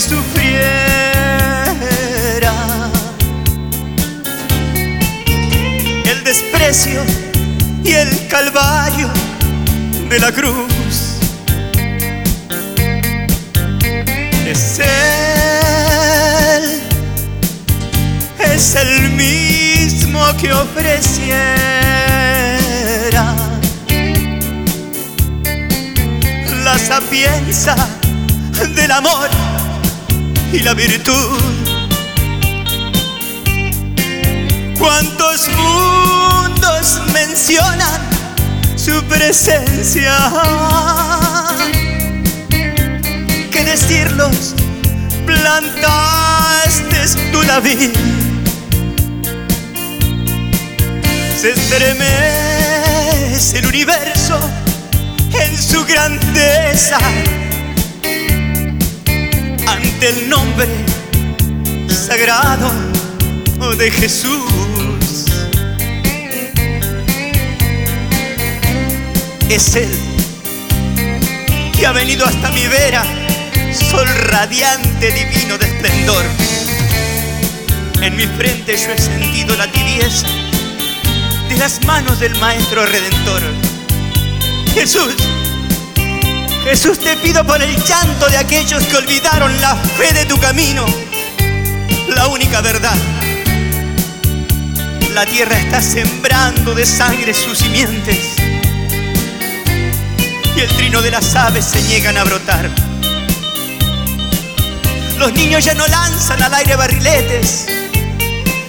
sufriera el desprecio y el calvario de la cruz. Es Él, es el mismo que ofreciera la sapienza del amor y la virtud. ¿Cuántos mundos mencionan su presencia? ¿Qué decirlos? Plantaste tú la vid. Se estremece el universo en su grandeza ante el nombre sagrado de Jesús. Es Él que ha venido hasta mi vera, sol radiante, divino de esplendor. En mi frente yo he sentido la tibieza de las manos del Maestro Redentor. Jesús, Jesús te pido por el llanto de aquellos que olvidaron la fe de tu camino, la única verdad. La tierra está sembrando de sangre sus simientes y el trino de las aves se niegan a brotar. Los niños ya no lanzan al aire barriletes,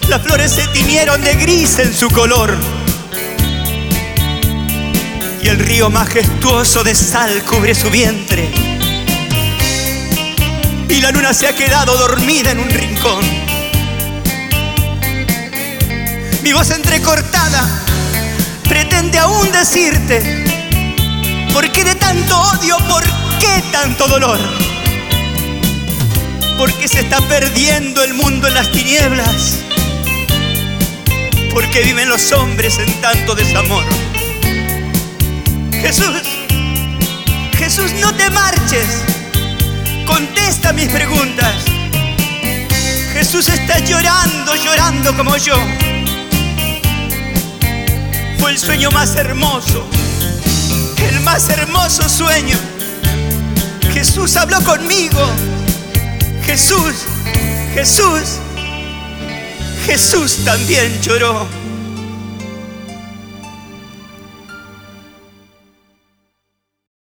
las flores se tiñeron de gris en su color el río majestuoso de sal cubre su vientre. Y la luna se ha quedado dormida en un rincón. Mi voz entrecortada pretende aún decirte, ¿por qué de tanto odio? ¿Por qué tanto dolor? ¿Por qué se está perdiendo el mundo en las tinieblas? ¿Por qué viven los hombres en tanto desamor? Jesús, Jesús, no te marches. Contesta mis preguntas. Jesús está llorando, llorando como yo. Fue el sueño más hermoso, el más hermoso sueño. Jesús habló conmigo. Jesús, Jesús, Jesús también lloró.